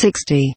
sixty.